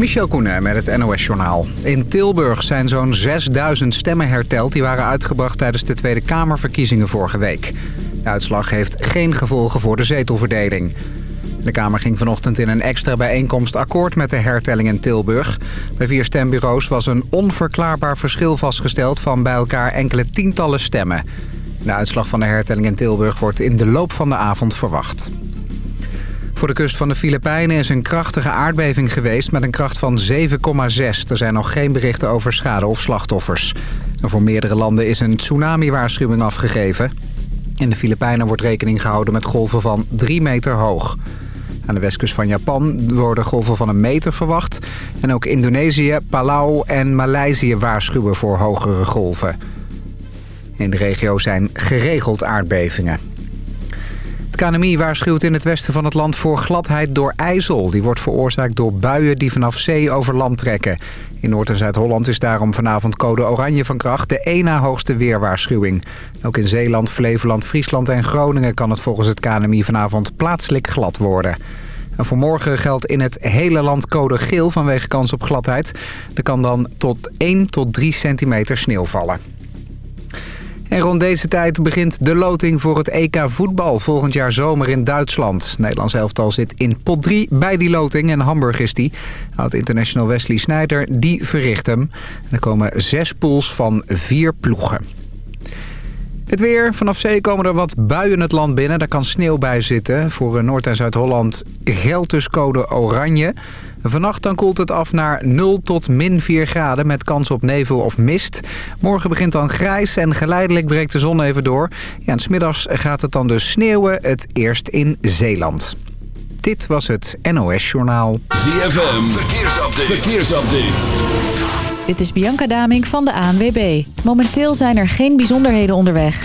Michel Koenen met het NOS-journaal. In Tilburg zijn zo'n 6000 stemmen herteld... die waren uitgebracht tijdens de Tweede Kamerverkiezingen vorige week. De uitslag heeft geen gevolgen voor de zetelverdeling. De Kamer ging vanochtend in een extra bijeenkomst akkoord met de hertelling in Tilburg. Bij vier stembureaus was een onverklaarbaar verschil vastgesteld... van bij elkaar enkele tientallen stemmen. De uitslag van de hertelling in Tilburg wordt in de loop van de avond verwacht. Voor de kust van de Filipijnen is een krachtige aardbeving geweest met een kracht van 7,6. Er zijn nog geen berichten over schade of slachtoffers. voor meerdere landen is een tsunami-waarschuwing afgegeven. In de Filipijnen wordt rekening gehouden met golven van 3 meter hoog. Aan de westkust van Japan worden golven van een meter verwacht. En ook Indonesië, Palau en Maleisië waarschuwen voor hogere golven. In de regio zijn geregeld aardbevingen. KNMI waarschuwt in het westen van het land voor gladheid door ijzel. Die wordt veroorzaakt door buien die vanaf zee over land trekken. In Noord- en Zuid-Holland is daarom vanavond code oranje van kracht... de één hoogste weerwaarschuwing. Ook in Zeeland, Flevoland, Friesland en Groningen... kan het volgens het KNMI vanavond plaatselijk glad worden. En voor morgen geldt in het hele land code geel vanwege kans op gladheid. Er kan dan tot 1 tot 3 centimeter sneeuw vallen. En rond deze tijd begint de loting voor het EK voetbal volgend jaar zomer in Duitsland. Nederlands elftal zit in pot 3 bij die loting en Hamburg is die. Oud-international Wesley Sneijder, die verricht hem. En er komen zes pools van vier ploegen. Het weer. Vanaf zee komen er wat buien het land binnen. Daar kan sneeuw bij zitten. Voor Noord- en Zuid-Holland geldt dus code oranje. Vannacht dan koelt het af naar 0 tot min 4 graden met kans op nevel of mist. Morgen begint dan grijs en geleidelijk breekt de zon even door. Ja, en smiddags gaat het dan dus sneeuwen, het eerst in Zeeland. Dit was het NOS Journaal. ZFM, verkeersupdate. verkeersupdate. Dit is Bianca Daming van de ANWB. Momenteel zijn er geen bijzonderheden onderweg.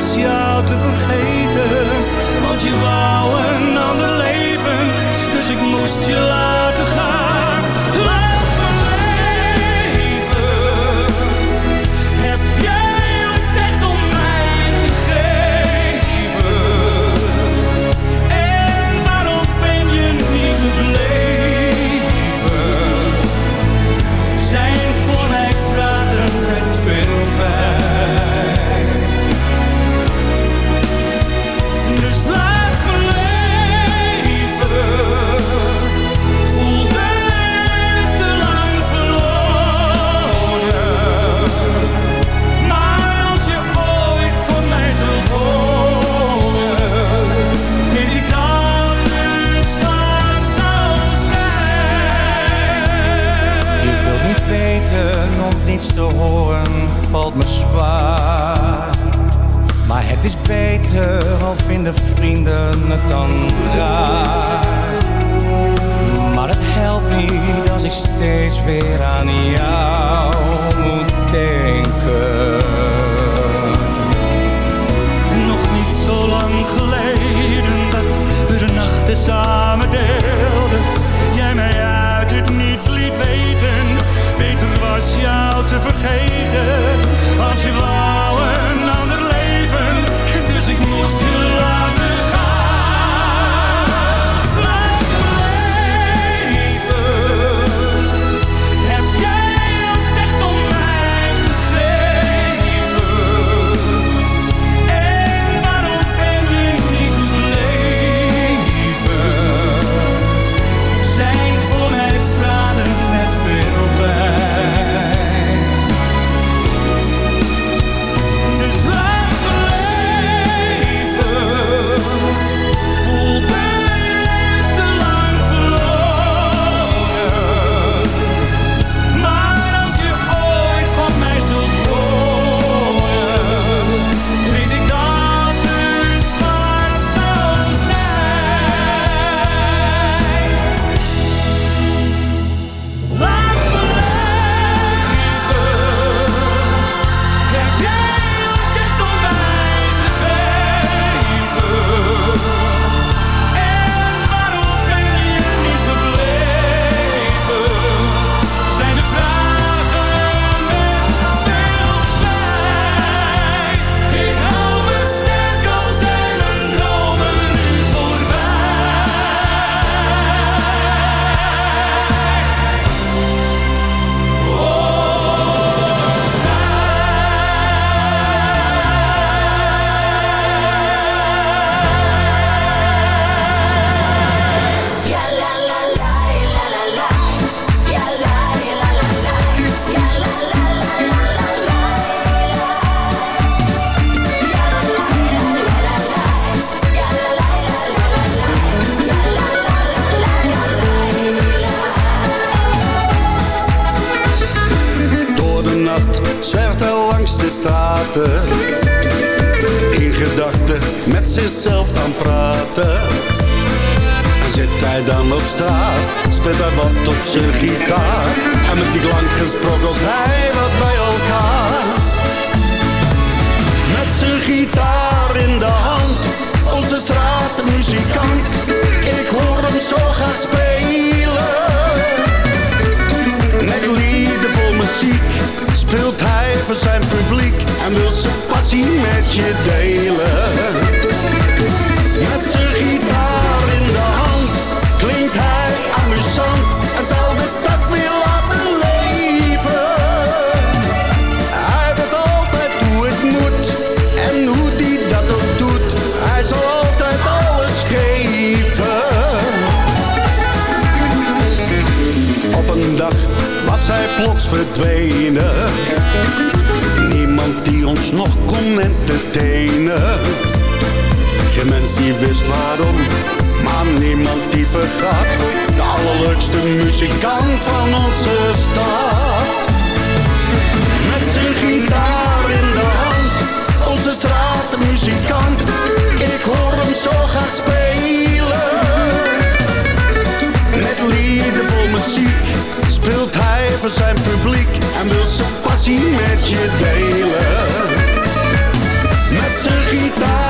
is jou te vergeten. Want je wou een ander leven, dus ik moest je laten. valt me zwaar. Maar het is beter, al vinden vrienden het dan raar. Maar het helpt niet als ik steeds weer aan jou moet denken. Nog niet zo lang geleden dat we de nachten samen deelden was jou te vergeten als je was. gitaar in de hand, onze straatmuzikant. Ik hoor hem zo gaan spelen. Met lieden vol muziek speelt hij voor zijn publiek en wil zijn passie met je delen. Met zijn verdwenen. Niemand die ons nog kon entertainen. Geen mens die wist waarom, maar niemand die vergat. De allerleukste muzikant van onze stad. Met zijn gitaar in de hand, onze straatmuzikant. Ik hoor hem zo graag spelen voor zijn publiek en wil zijn passie met je delen. Met zijn gitaar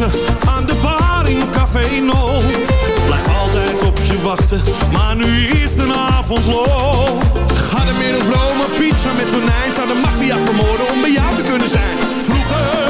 aan de bar in Café No. Blijf altijd op je wachten, maar nu is de avond lol. Ga de middel Rome, pizza met tonijn. Zou de maffia vermoorden om bij jou te kunnen zijn. Vroeger,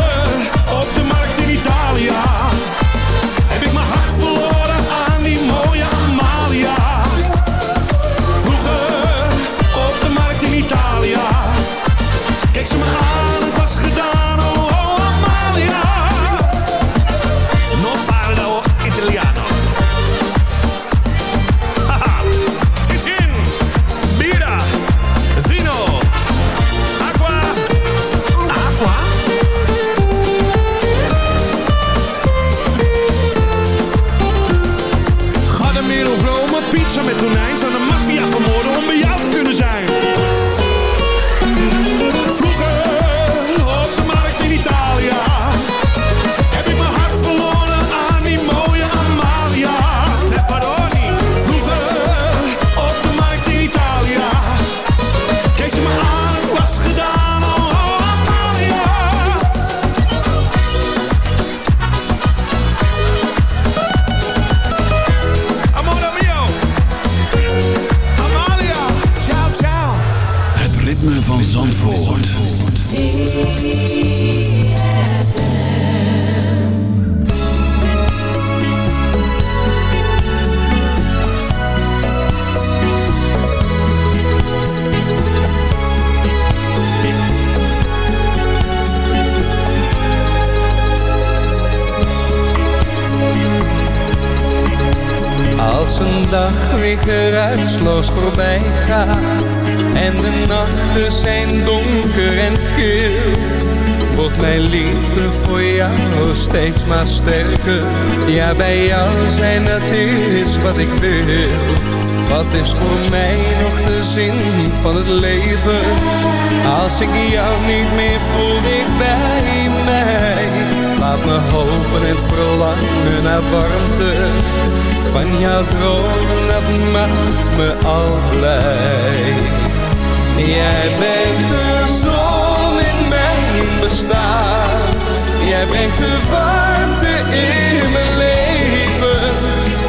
de warmte in mijn leven.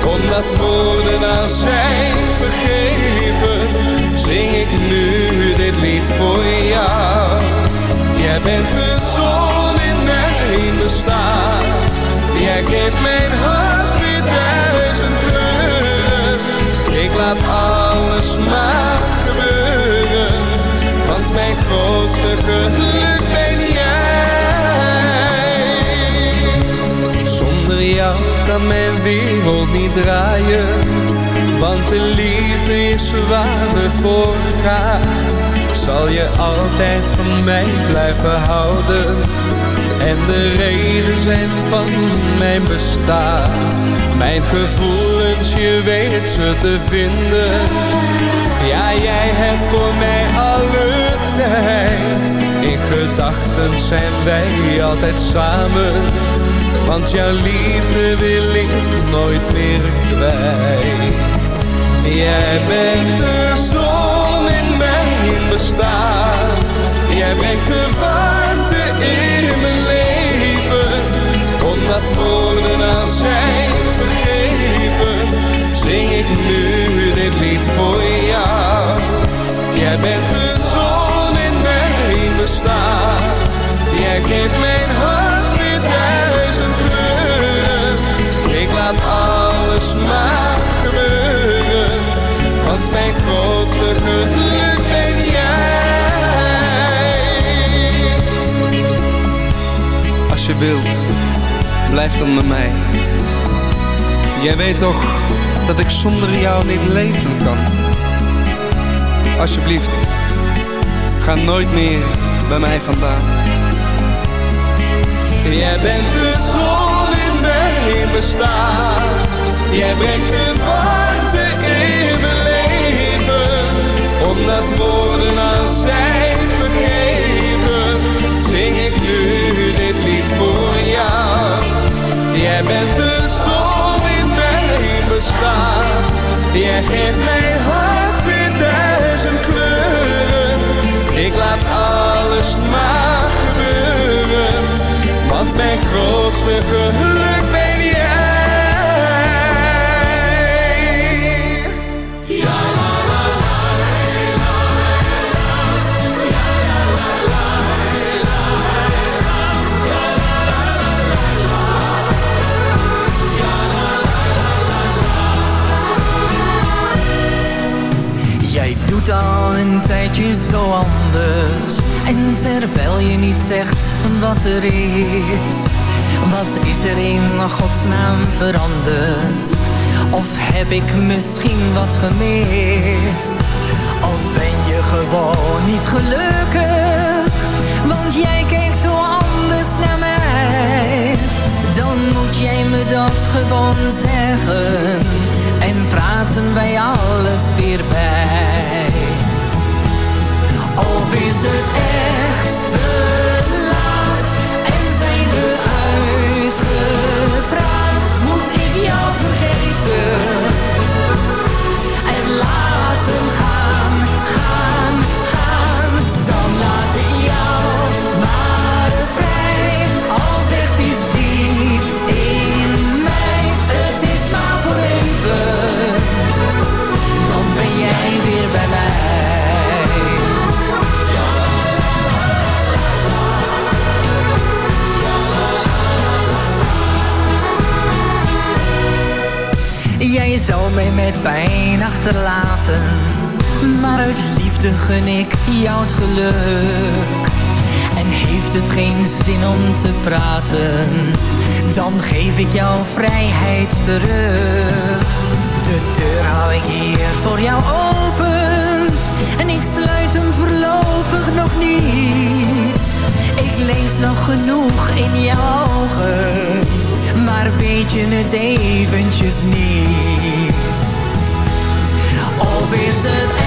Kon dat woorden nou zijn vergeven, zing ik nu dit lied voor jou. Jij bent de zon in mijn bestaan. Jij geeft mijn hart weer duizend kleuren. Ik laat alles maar gebeuren. Want mijn grootste geluk wereld niet draaien. Want de liefde is waar voor gaan. Zal je altijd van mij blijven houden en de reden zijn van mijn bestaan. Mijn gevoelens, je weet ze te vinden. Ja, jij hebt voor mij alle tijd. In gedachten zijn wij altijd samen. Want jouw liefde wil nooit meer kwijt. Jij bent de zon in mijn bestaan. Jij brengt de warmte in mijn leven. Omdat woorden al zijn vergeven, zing ik nu dit lied voor jou. Jij bent de zon in mijn bestaan. Jij geeft mijn hart gaat alles maar gebeuren. Want mijn grootste geluk ben jij. Als je wilt, blijf dan bij mij. Jij weet toch dat ik zonder jou niet leven kan. Alsjeblieft, ga nooit meer bij mij vandaan. Jij bent de zon bestaan. Jij brengt de warmte in mijn leven. Omdat woorden aan zijn vergeven, zing ik nu dit lied voor jou. Jij bent de zon in mijn bestaan. Jij geeft mijn hart weer duizend kleuren. Ik laat alles maar gebeuren. Want mijn grootste geluk ben tijdje zo anders. En terwijl je niet zegt wat er is. Wat is er in godsnaam veranderd? Of heb ik misschien wat gemist? Of ben je gewoon niet gelukkig? Want jij kijkt zo anders naar mij. Dan moet jij me dat gewoon zeggen. En praten wij alles weer bij. Of is het echt Maar uit liefde gun ik jou het geluk. En heeft het geen zin om te praten Dan geef ik jou vrijheid terug. De deur hou ik hier voor jou open En ik sluit hem voorlopig nog niet. Ik lees nog genoeg in jouw ogen maar weet je het eventjes niet? Of is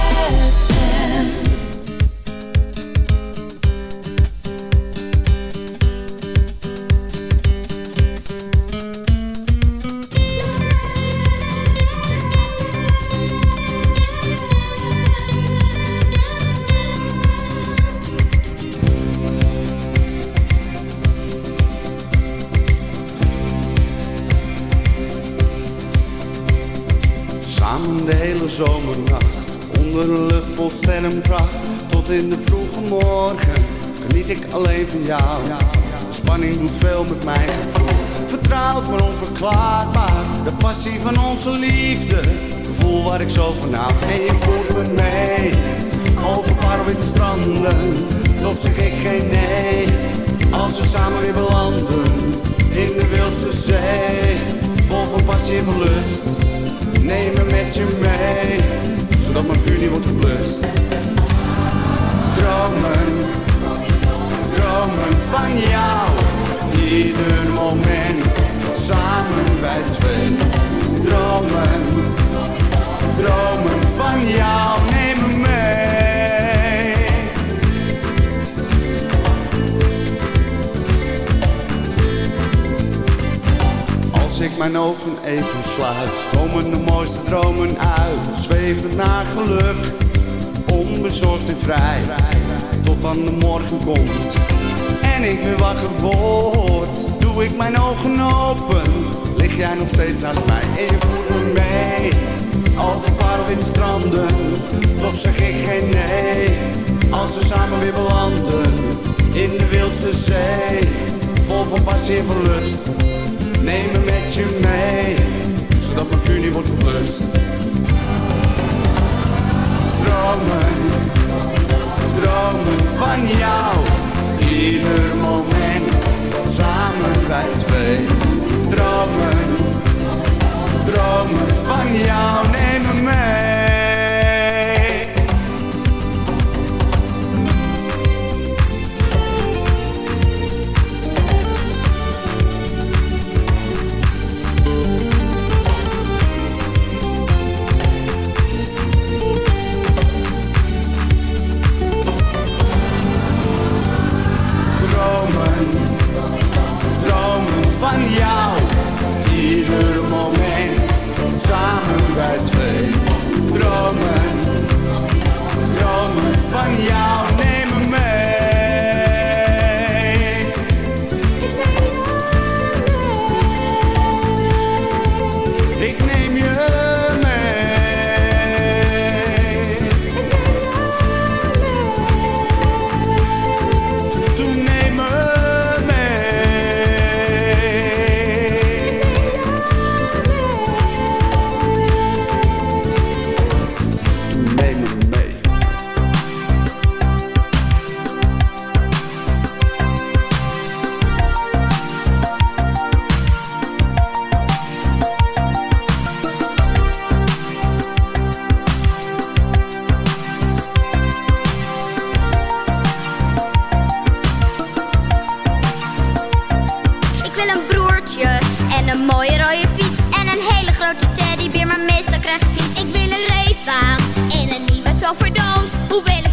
alleen van jou. Spanning doet veel met mij. gevoel. Vertrouwd maar onverklaarbaar, de passie van onze liefde. Gevoel waar ik zo van hou. En je voert me mee, over parwit stranden. Nog zeg ik geen nee, als we samen weer belanden. In de wildste zee, vol van passie en lust. Neem me met je mee, zodat mijn vuur niet wordt geblust. Dromen dromen van jou, ieder moment, samen wij twee. Dromen, dromen van jou, neem me mee. Als ik mijn ogen even sluit, komen de mooiste dromen uit. Zwevend naar geluk, onbezorgd en vrij. Tot dan de morgen komt en ik weer wakker word. Doe ik mijn ogen open, lig jij nog steeds naast mij en je voert me mee. Als een parel in stranden, toch zeg ik geen nee. Als we samen weer belanden, in de wildste zee. Vol van passie en van lust, neem me met je mee. Zodat mijn vuur niet wordt geblust. Dromen, dromen van jou. Ieder moment, samen wij twee. Dromen, dromen van jou, neem me mee.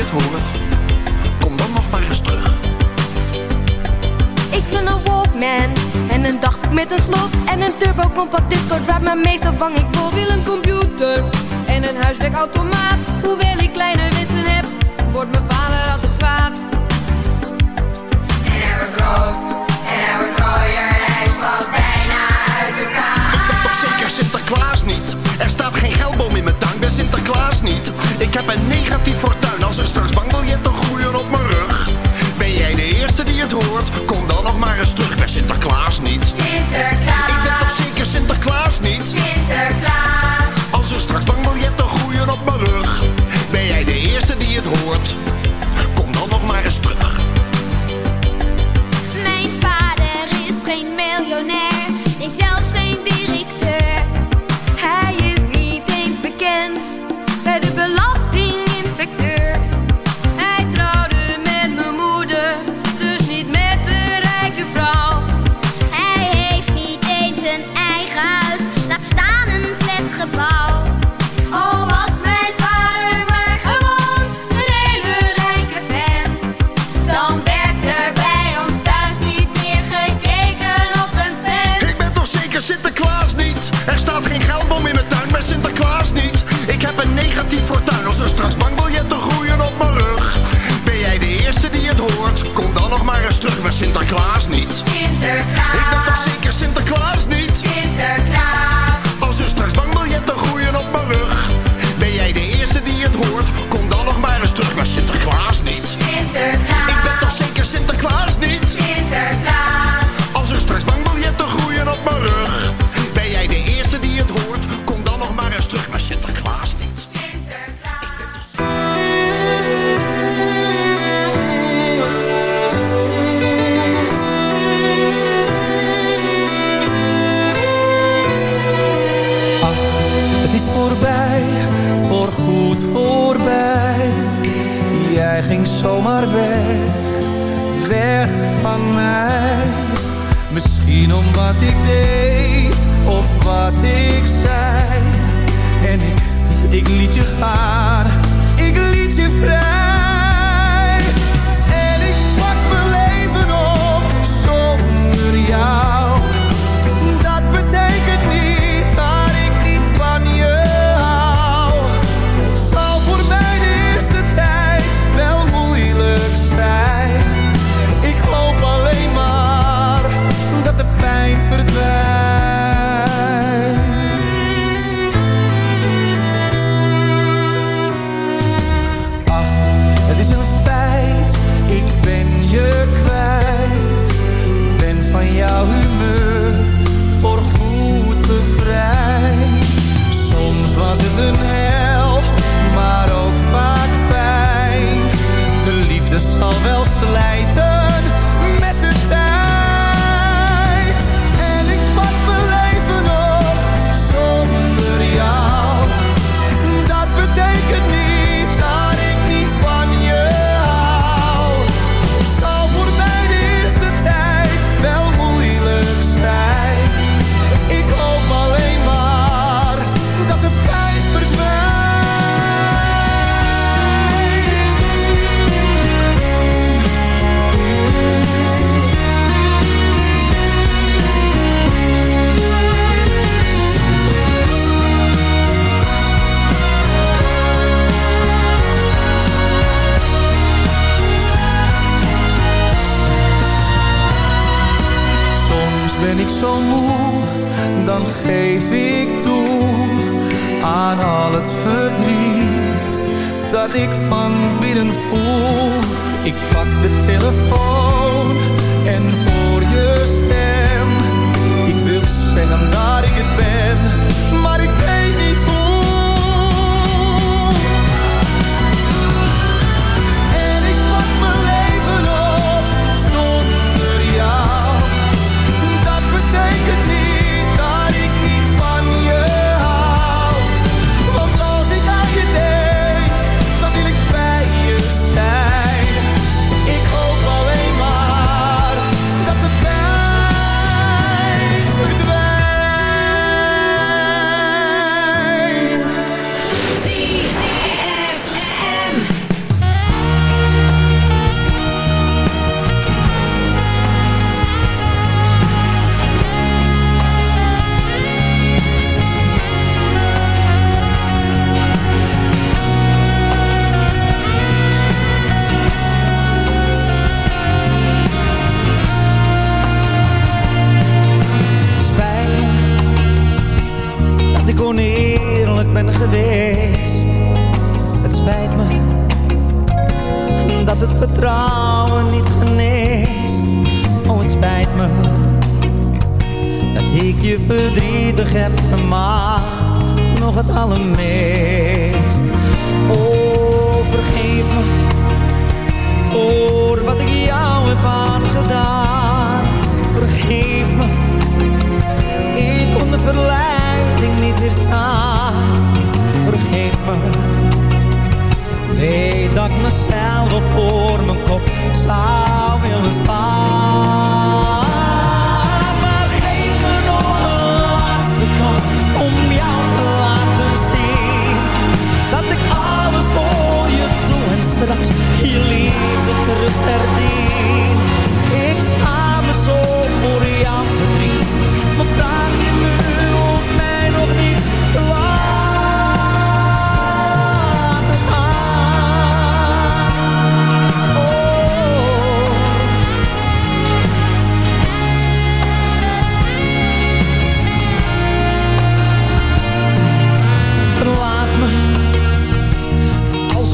het hoort? Kom dan nog maar eens terug. Ik wil een Walkman en een dagboek met een slot en een turbo compact discord waar mijn meestal vang ik vol. wil een computer en een huiswerkautomaat. Hoewel ik kleine wensen heb, wordt mijn vader altijd kwaad. En hij wordt rood, en hij wordt rooier Hij spat bijna uit elkaar Ik ben toch zeker Sinterklaas niet? Er staat geen geldboom in mijn tuin, ben Sinterklaas niet. Ik heb een negatief fortuin als er straks bankbiljetten groeien op mijn rug. Ben jij de eerste die het hoort? Kom dan nog maar eens terug, ben Sinterklaas niet. Sinterklaas Ik ben toch zeker Sinterklaas niet? Sinterklaas Als er straks bankbiljetten groeien op mijn rug. Ben jij de eerste die het hoort? Kom dan nog maar eens terug. Mijn vader is geen miljonair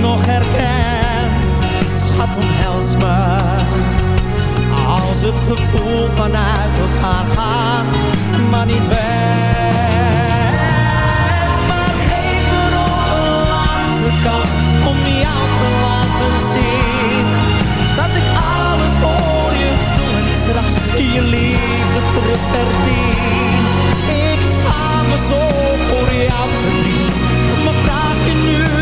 nog herkent. Schat, omhels me. Als het gevoel vanuit elkaar gaat, maar niet weg. Maar geef me nog een laatste kans om jou te laten zien. Dat ik alles voor je doe en straks je liefde terugverdien. Ik schaam me zo voor jou verdriet, maar vraag je nu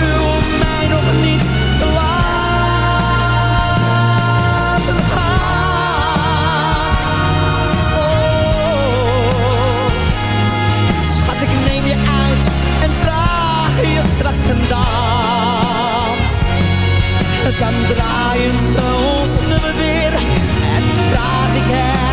je straks een dans. Dan draaien ze ons nummer weer en vraag ik hem.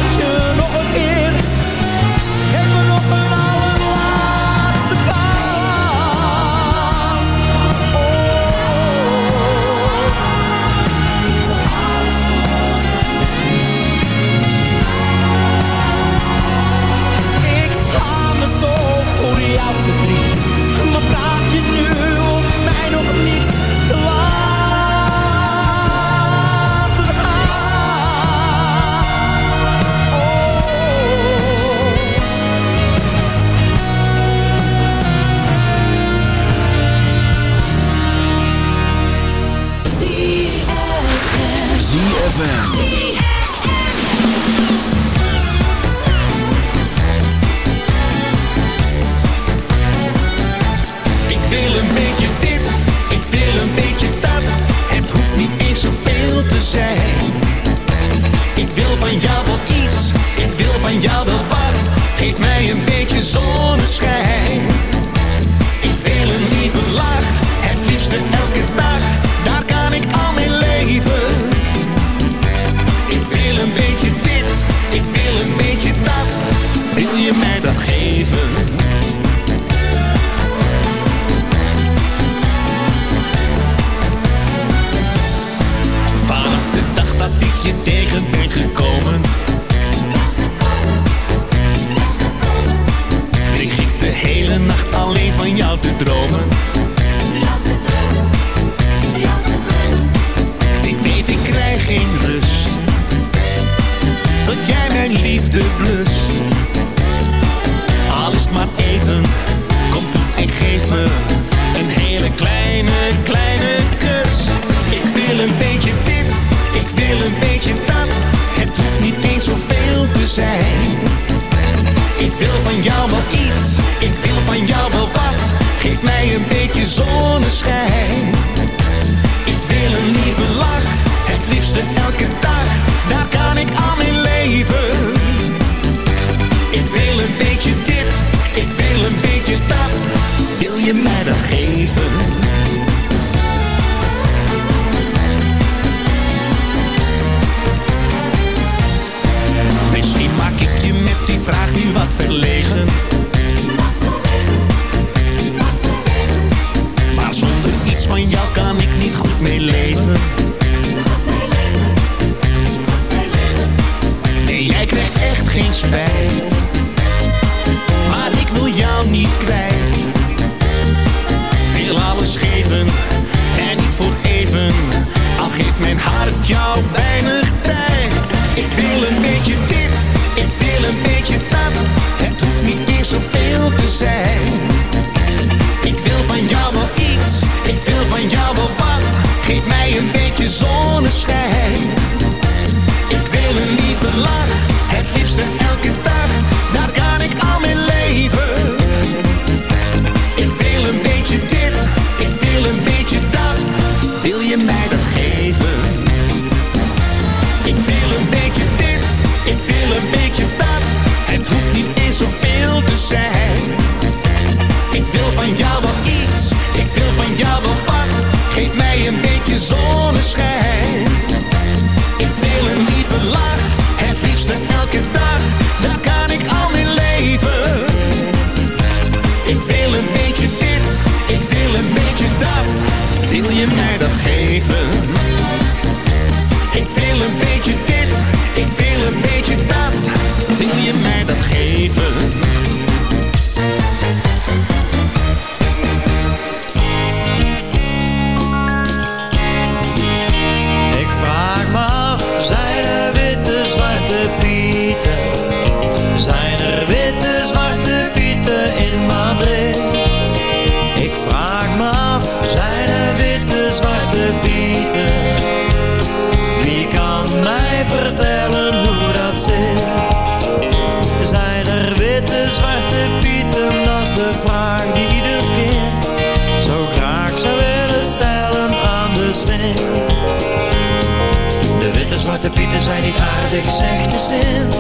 niet aardig, zegt de zin.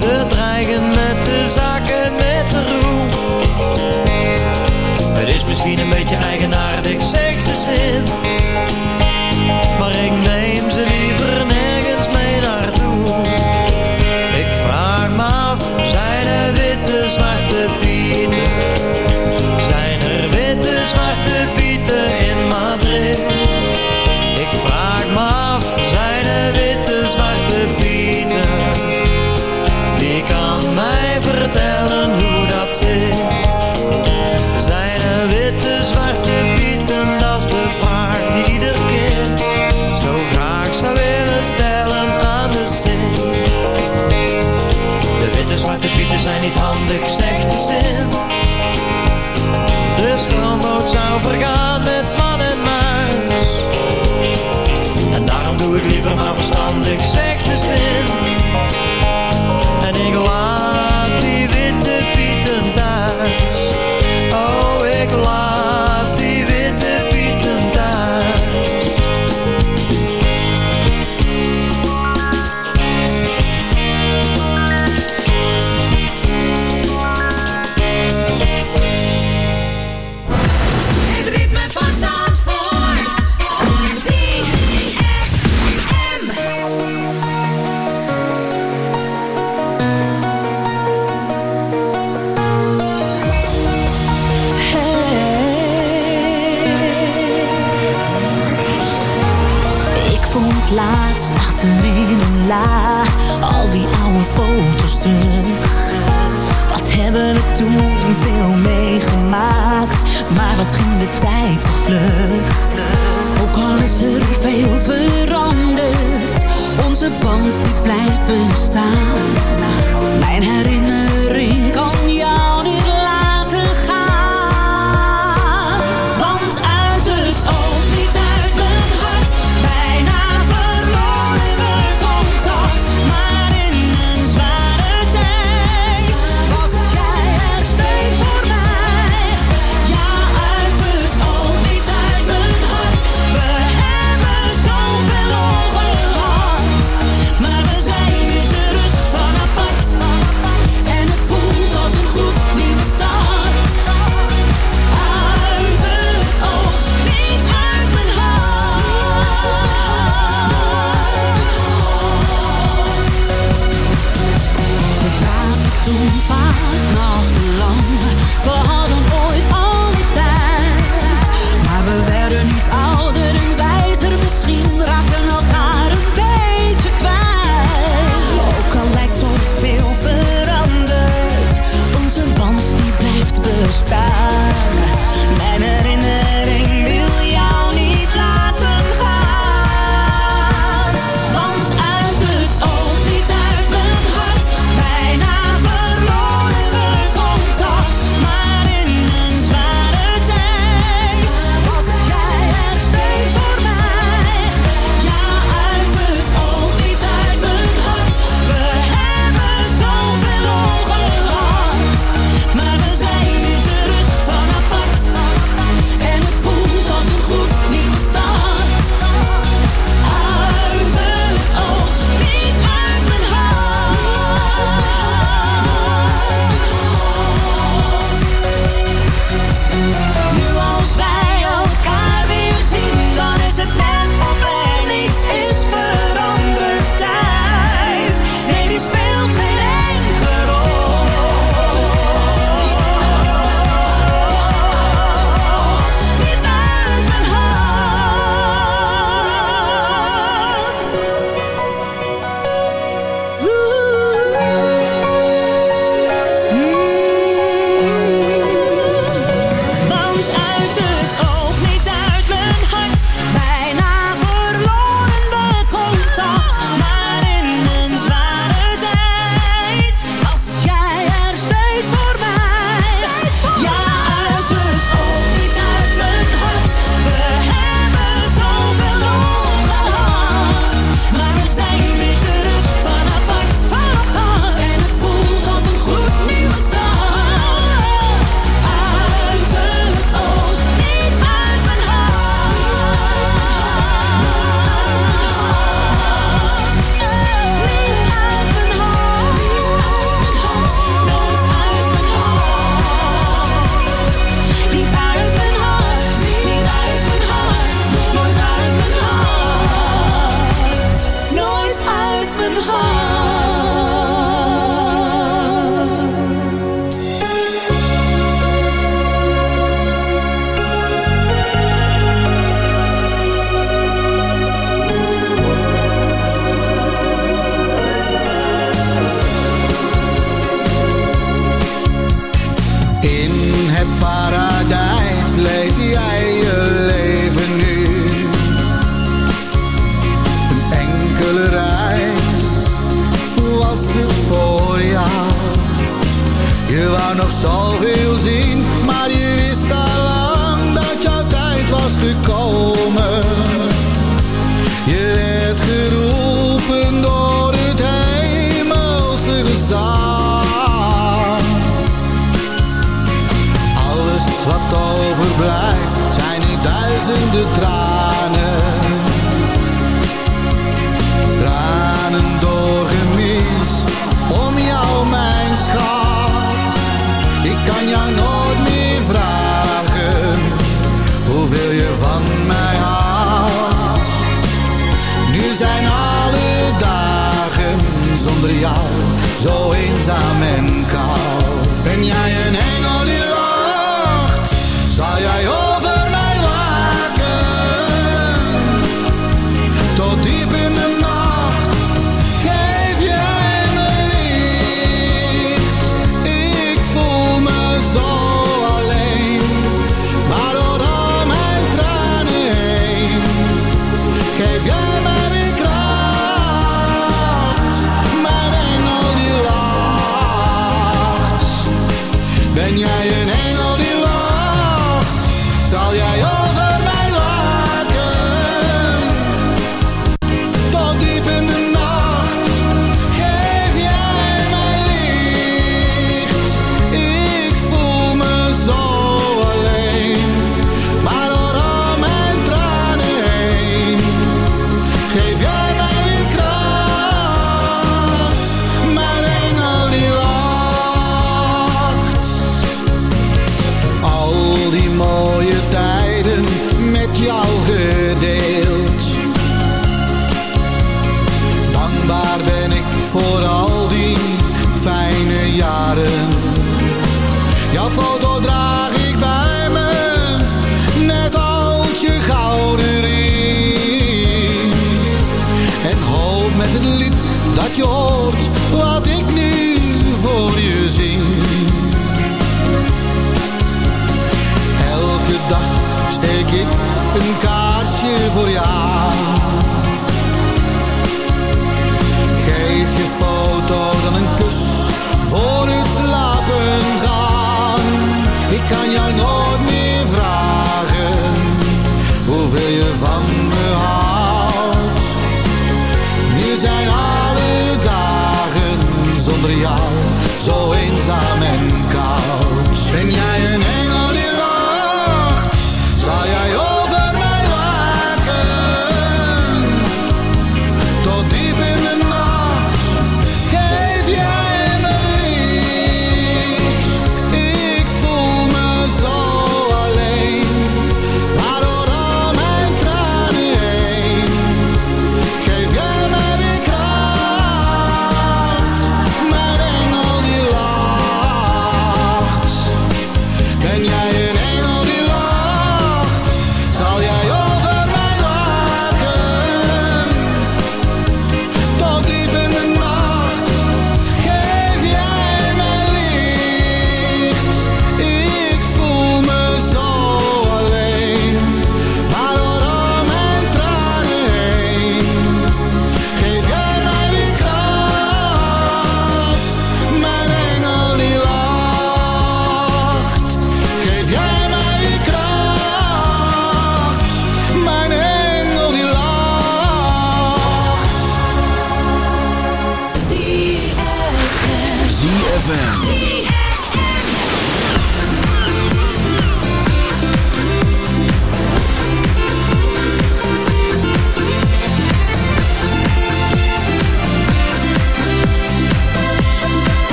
Ze dreigen met de zaken, met de roem. Het is misschien een beetje eigenaardig, zegt de zin. een la. Al die oude foto's terug. Wat hebben we toen veel meegemaakt. Maar wat ging de tijd toch vlug. Ook al is er veel veranderd. Onze band die blijft bestaan. Mijn herinnering Ben jij een?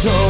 So.